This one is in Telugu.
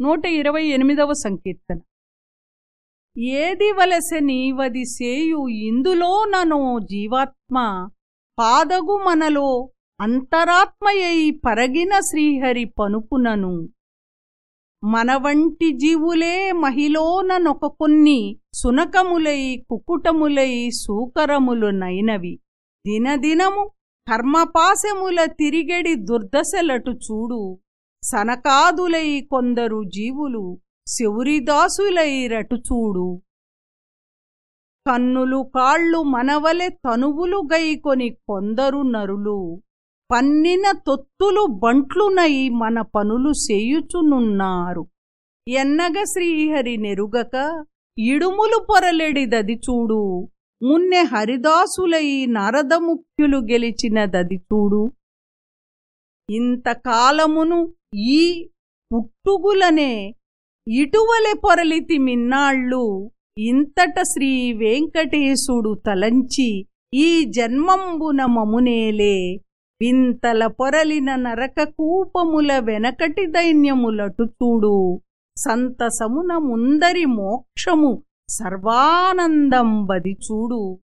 నూట ఇరవై ఎనిమిదవ సంకీర్తన. ఏది వలసె నీవది సేయు ఇందులో ననో జీవాత్మ పాదగు మనలో అంతరాత్మయై పరగిన శ్రీహరి పనుపునను మనవంటి జీవులే జీవులే మహిళోననొక కొన్ని సునకములై కుకుటములై సూకరములు నైనవి. దినదినము కర్మపాశముల తిరిగెడి దుర్దశలటు చూడు. సనకాదులై కొందరు జీవులు శౌరిదాసులై రటుచూడు కన్నులు కాళ్ళు మనవలె తనువులు గైకొని కొందరు నరులు పన్నిన తొత్తులు బంట్లునై మన పనులు చేయుచునున్నారు. ఎన్నగ శ్రీహరి నెరుగక ఇడుములు పొరలెడిదది చూడు. మున్నె హరిదాసులై గెలిచిన గెలిచినదది చూడు. ఇంతకాలమును ఈ పుట్టుగులనే ఇటువలె పొరలితి మిన్నాళ్ళు ఇంతట శ్రీ వెంకటేశుడు తలంచి ఈ జన్మంబున మమునేలే వింతల పొరలిన నరకకూపముల వెనకటి దైన్యములటు చూడు. సంతసమున ముందరి మోక్షము సర్వానందం బది చూడు.